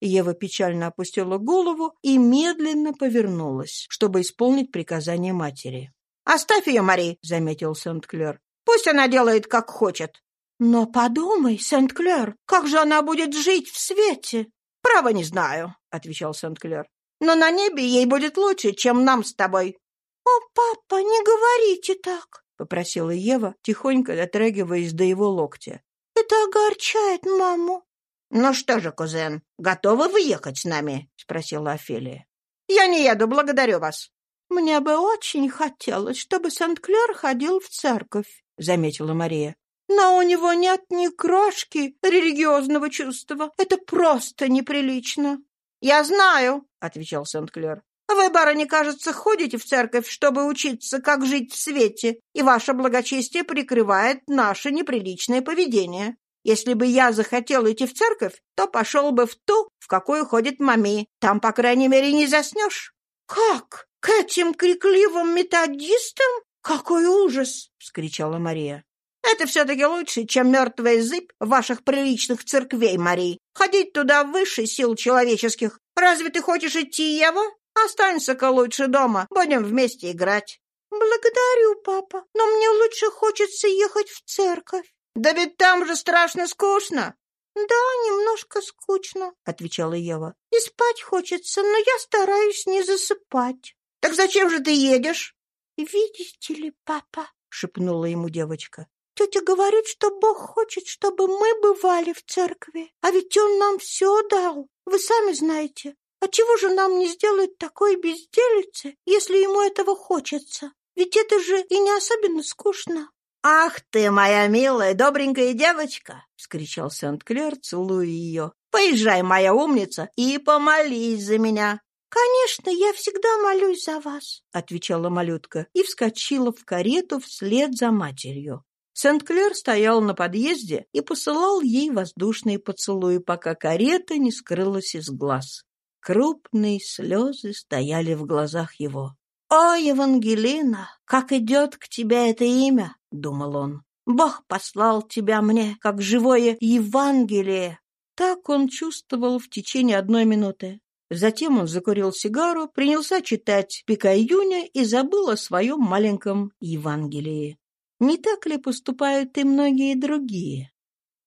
Ева печально опустила голову и медленно повернулась, чтобы исполнить приказание матери. «Оставь ее, Мари», — заметил Сент-Клер. «Пусть она делает, как хочет». «Но подумай, Сент-Клер, как же она будет жить в свете?» «Право не знаю», — отвечал Сент-Клер но на небе ей будет лучше, чем нам с тобой». «О, папа, не говорите так», — попросила Ева, тихонько дотрагиваясь до его локтя. «Это огорчает маму». «Ну что же, кузен, готовы выехать с нами?» — спросила Офелия. «Я не еду, благодарю вас». «Мне бы очень хотелось, чтобы Сент-Клер ходил в церковь», — заметила Мария. «Но у него нет ни крошки религиозного чувства. Это просто неприлично». «Я знаю», — отвечал Сент-Клер. Вы, барыня, кажется, ходите в церковь, чтобы учиться, как жить в свете, и ваше благочестие прикрывает наше неприличное поведение. Если бы я захотел идти в церковь, то пошел бы в ту, в какую ходит мами. Там, по крайней мере, не заснешь. — Как? К этим крикливым методистам? Какой ужас! — вскричала Мария. — Это все-таки лучше, чем мертвая зыбь ваших приличных церквей, Марии. Ходить туда выше сил человеческих. Разве ты хочешь идти, Ева? Останься-ка лучше дома, будем вместе играть. Благодарю, папа, но мне лучше хочется ехать в церковь. Да ведь там же страшно скучно. Да, немножко скучно, отвечала Ева. И спать хочется, но я стараюсь не засыпать. Так зачем же ты едешь? Видите ли, папа, шепнула ему девочка. Тетя говорит, что Бог хочет, чтобы мы бывали в церкви. А ведь Он нам все дал. Вы сами знаете. А чего же нам не сделать такой безделицы, если ему этого хочется? Ведь это же и не особенно скучно. «Ах ты, моя милая, добренькая девочка!» — вскричал Сент-Клер, целуя ее. «Поезжай, моя умница, и помолись за меня!» «Конечно, я всегда молюсь за вас», — отвечала малютка и вскочила в карету вслед за матерью. Сент-Клер стоял на подъезде и посылал ей воздушные поцелуи, пока карета не скрылась из глаз. Крупные слезы стояли в глазах его. «О, Евангелина, как идет к тебе это имя!» — думал он. «Бог послал тебя мне, как живое Евангелие!» Так он чувствовал в течение одной минуты. Затем он закурил сигару, принялся читать Пикаюня и забыл о своем маленьком Евангелии. Не так ли поступают и многие другие?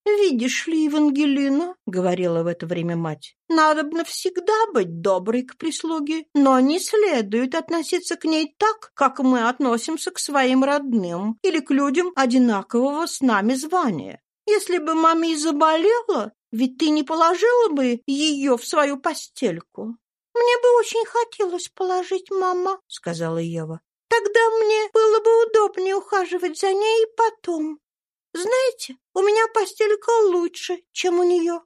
«Видишь ли, Евангелина, — говорила в это время мать, — надо навсегда быть доброй к прислуге, но не следует относиться к ней так, как мы относимся к своим родным или к людям одинакового с нами звания. Если бы маме заболела, ведь ты не положила бы ее в свою постельку». «Мне бы очень хотелось положить, мама», — сказала Ева. «Тогда мне было бы удобнее ухаживать за ней потом. Знаете, у меня постелька лучше, чем у нее.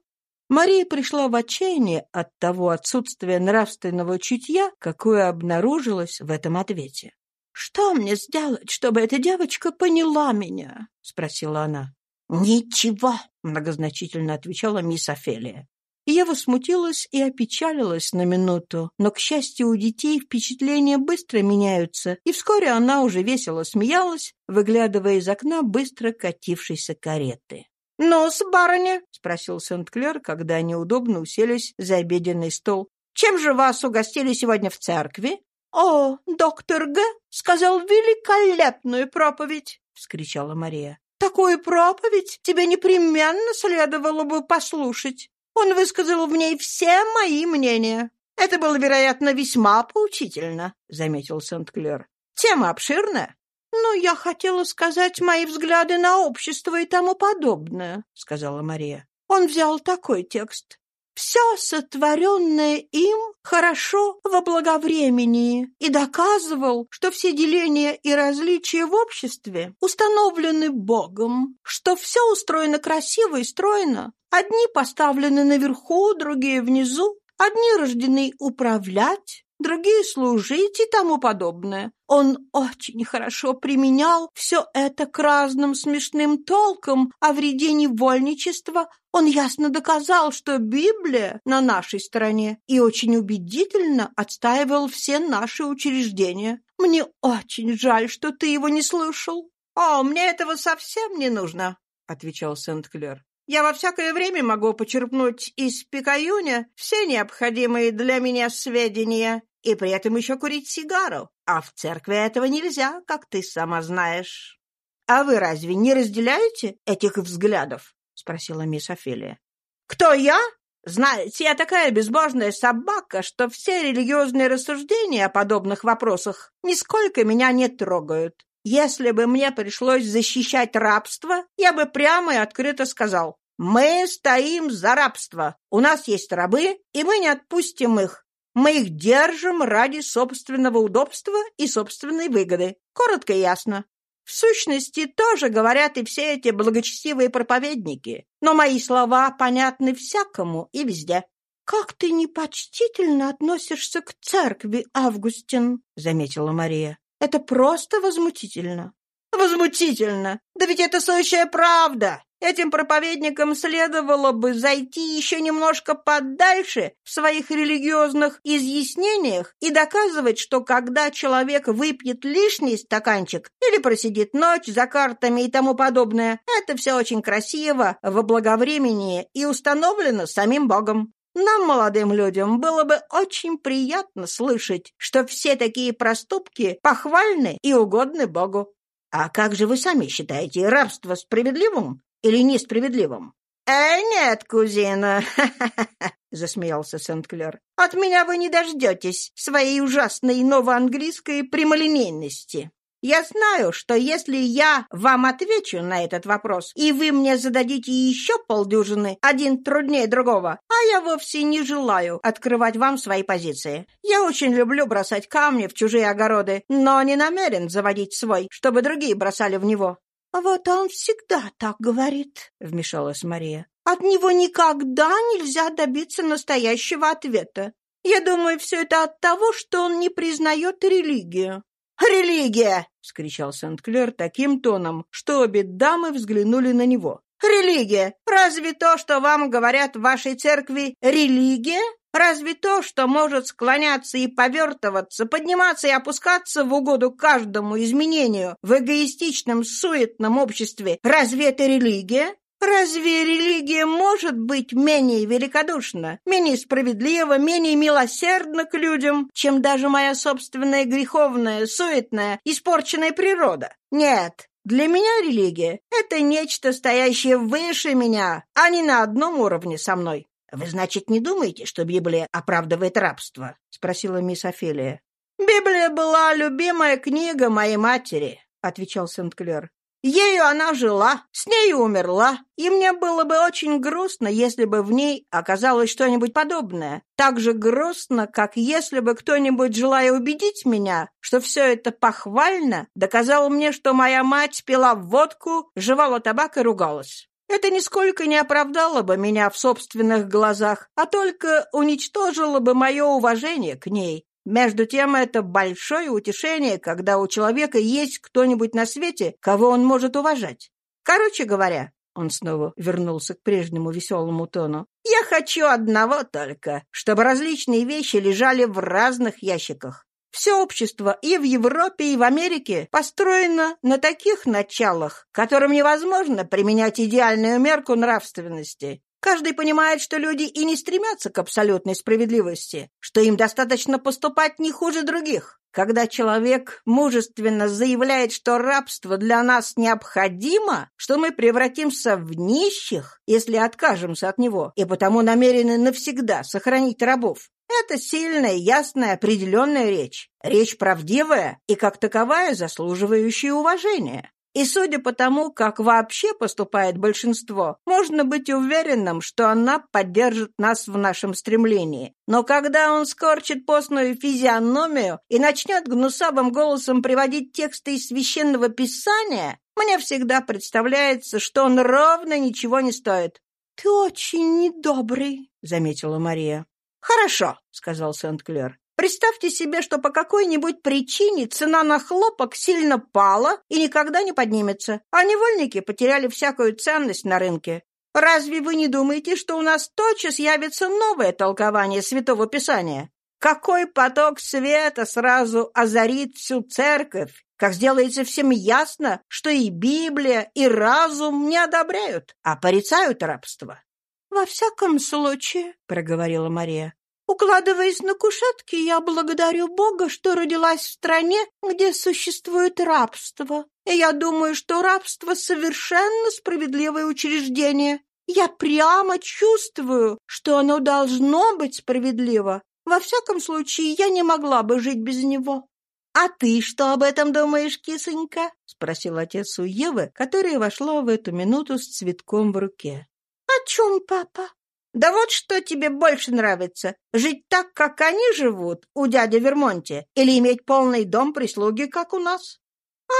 Мария пришла в отчаяние от того отсутствия нравственного чутья, какое обнаружилось в этом ответе. «Что мне сделать, чтобы эта девочка поняла меня?» — спросила она. «Ничего», — многозначительно отвечала мисс Офелия. Ева смутилась и опечалилась на минуту, но, к счастью, у детей впечатления быстро меняются, и вскоре она уже весело смеялась, выглядывая из окна быстро катившейся кареты. «Ну-с, барыня?» — спросил Сент-Клер, когда они удобно уселись за обеденный стол. «Чем же вас угостили сегодня в церкви?» «О, доктор Г. сказал великолепную проповедь!» — вскричала Мария. «Такую проповедь тебе непременно следовало бы послушать. Он высказал в ней все мои мнения. Это было, вероятно, весьма поучительно, — заметил Сент-Клер. Тема обширная. «Ну, я хотела сказать мои взгляды на общество и тому подобное», — сказала Мария. Он взял такой текст. «Все сотворенное им хорошо во благовремении» и доказывал, что все деления и различия в обществе установлены Богом, что все устроено красиво и стройно, Одни поставлены наверху, другие внизу, одни рождены управлять, другие служить и тому подобное. Он очень хорошо применял все это к разным смешным толкам о вреде невольничества. Он ясно доказал, что Библия на нашей стороне и очень убедительно отстаивал все наши учреждения. Мне очень жаль, что ты его не слышал. — О, мне этого совсем не нужно, — отвечал Сент-Клер. Я во всякое время могу почерпнуть из Пикаюня все необходимые для меня сведения и при этом еще курить сигару. А в церкви этого нельзя, как ты сама знаешь. — А вы разве не разделяете этих взглядов? — спросила мисс Офелия. — Кто я? Знаете, я такая безбожная собака, что все религиозные рассуждения о подобных вопросах нисколько меня не трогают. Если бы мне пришлось защищать рабство, я бы прямо и открыто сказал, мы стоим за рабство. У нас есть рабы, и мы не отпустим их. Мы их держим ради собственного удобства и собственной выгоды. Коротко и ясно. В сущности, тоже говорят и все эти благочестивые проповедники. Но мои слова понятны всякому и везде. «Как ты непочтительно относишься к церкви, Августин», — заметила Мария. «Это просто возмутительно». «Возмутительно! Да ведь это сущая правда! Этим проповедникам следовало бы зайти еще немножко подальше в своих религиозных изъяснениях и доказывать, что когда человек выпьет лишний стаканчик или просидит ночь за картами и тому подобное, это все очень красиво, в благовремении и установлено самим Богом. Нам, молодым людям, было бы очень приятно слышать, что все такие проступки похвальны и угодны Богу. А как же вы сами считаете рабство справедливым? или несправедливым. «Э, нет, кузина!» [LAUGHS] — засмеялся Сент-Клер. «От меня вы не дождетесь своей ужасной новоанглийской прямолинейности. Я знаю, что если я вам отвечу на этот вопрос, и вы мне зададите еще полдюжины, один труднее другого, а я вовсе не желаю открывать вам свои позиции. Я очень люблю бросать камни в чужие огороды, но не намерен заводить свой, чтобы другие бросали в него. «А вот он всегда так говорит», — вмешалась Мария. «От него никогда нельзя добиться настоящего ответа. Я думаю, все это от того, что он не признает религию». «Религия!» — вскричал Сент-Клер таким тоном, что обе дамы взглянули на него. «Религия! Разве то, что вам говорят в вашей церкви, религия? Разве то, что может склоняться и повертываться, подниматься и опускаться в угоду каждому изменению в эгоистичном, суетном обществе, разве это религия? Разве религия может быть менее великодушна, менее справедлива, менее милосердна к людям, чем даже моя собственная греховная, суетная, испорченная природа? Нет, для меня религия — это нечто, стоящее выше меня, а не на одном уровне со мной. «Вы, значит, не думаете, что Библия оправдывает рабство?» — спросила мисс Офелия. «Библия была любимая книга моей матери», — отвечал Сент-Клер. «Ею она жила, с нею умерла, и мне было бы очень грустно, если бы в ней оказалось что-нибудь подобное. Так же грустно, как если бы кто-нибудь, желая убедить меня, что все это похвально, доказал мне, что моя мать пила водку, жевала табак и ругалась. Это нисколько не оправдало бы меня в собственных глазах, а только уничтожило бы мое уважение к ней. Между тем, это большое утешение, когда у человека есть кто-нибудь на свете, кого он может уважать. Короче говоря, он снова вернулся к прежнему веселому тону. «Я хочу одного только, чтобы различные вещи лежали в разных ящиках. Все общество и в Европе, и в Америке построено на таких началах, которым невозможно применять идеальную мерку нравственности. Каждый понимает, что люди и не стремятся к абсолютной справедливости, что им достаточно поступать не хуже других. Когда человек мужественно заявляет, что рабство для нас необходимо, что мы превратимся в нищих, если откажемся от него, и потому намерены навсегда сохранить рабов, это сильная, ясная, определенная речь. Речь правдивая и, как таковая, заслуживающая уважения. И судя по тому, как вообще поступает большинство, можно быть уверенным, что она поддержит нас в нашем стремлении. Но когда он скорчит постную физиономию и начнет гнусавым голосом приводить тексты из священного писания, мне всегда представляется, что он ровно ничего не стоит. «Ты очень недобрый», — заметила Мария. «Хорошо», — сказал Сент-Клер. Представьте себе, что по какой-нибудь причине цена на хлопок сильно пала и никогда не поднимется, а невольники потеряли всякую ценность на рынке. Разве вы не думаете, что у нас тотчас явится новое толкование Святого Писания? Какой поток света сразу озарит всю церковь, как сделается всем ясно, что и Библия, и разум не одобряют, а порицают рабство. «Во всяком случае», — проговорила Мария, «укладываясь на кушетки, я благодарю Бога, что родилась в стране, где существует рабство. И я думаю, что рабство — совершенно справедливое учреждение. Я прямо чувствую, что оно должно быть справедливо. Во всяком случае, я не могла бы жить без него». «А ты что об этом думаешь, кисонька?» — спросил отец у Евы, которая вошла в эту минуту с цветком в руке. «О чем, папа?» «Да вот что тебе больше нравится, жить так, как они живут у дяди Вермонте, или иметь полный дом прислуги, как у нас?»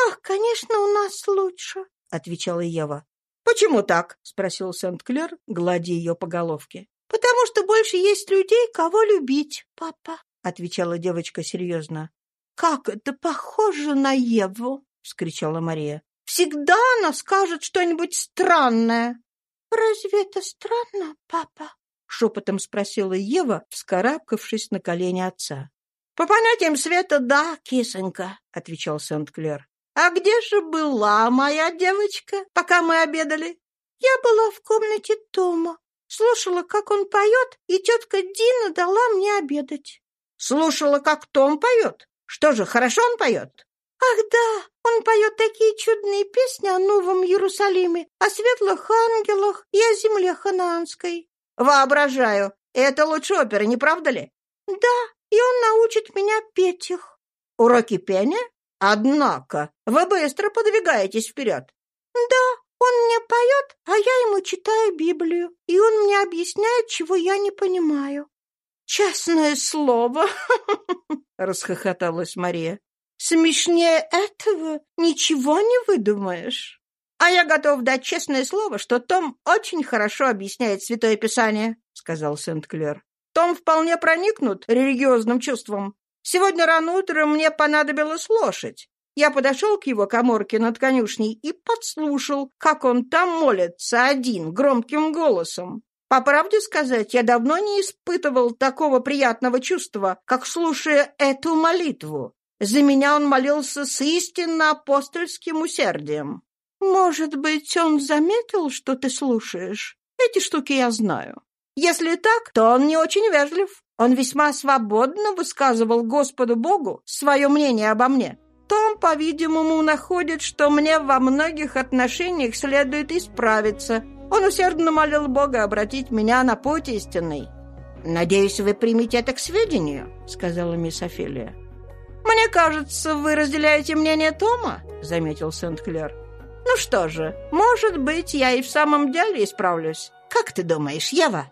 «Ах, конечно, у нас лучше», — отвечала Ева. «Почему так?» — спросил Сент-Клер, гладя ее по головке. «Потому что больше есть людей, кого любить, папа», — отвечала девочка серьезно. «Как это похоже на Еву!» — вскричала Мария. «Всегда она скажет что-нибудь странное». «Разве это странно, папа?» — шепотом спросила Ева, вскарабкавшись на колени отца. «По понятиям света, да, кисонька», — отвечал Сент-Клер. «А где же была моя девочка, пока мы обедали?» «Я была в комнате Тома, слушала, как он поет, и тетка Дина дала мне обедать». «Слушала, как Том поет? Что же, хорошо он поет?» «Ах да, он поет такие чудные песни о Новом Иерусалиме, о светлых ангелах и о земле ханаанской». «Воображаю, это лучше оперы, не правда ли?» «Да, и он научит меня петь их». «Уроки пения? Однако, вы быстро подвигаетесь вперед». «Да, он мне поет, а я ему читаю Библию, и он мне объясняет, чего я не понимаю». «Честное слово!» [LAUGHS] — расхохоталась Мария. «Смешнее этого ничего не выдумаешь». «А я готов дать честное слово, что Том очень хорошо объясняет Святое Писание», — сказал Сент-Клер. Том вполне проникнут религиозным чувством. Сегодня рано утром мне понадобилась лошадь. Я подошел к его коморке над конюшней и подслушал, как он там молится один, громким голосом. По правде сказать, я давно не испытывал такого приятного чувства, как слушая эту молитву. За меня он молился с истинно апостольским усердием. Может быть, он заметил, что ты слушаешь? Эти штуки я знаю. Если так, то он не очень вежлив. Он весьма свободно высказывал Господу Богу свое мнение обо мне. Том, по-видимому, находит, что мне во многих отношениях следует исправиться. Он усердно молил Бога обратить меня на путь истинный. «Надеюсь, вы примете это к сведению», — сказала мисс Офелия. «Мне кажется, вы разделяете мнение Тома», — заметил Сент-Клер. «Ну что же, может быть, я и в самом деле исправлюсь. Как ты думаешь, Ева?»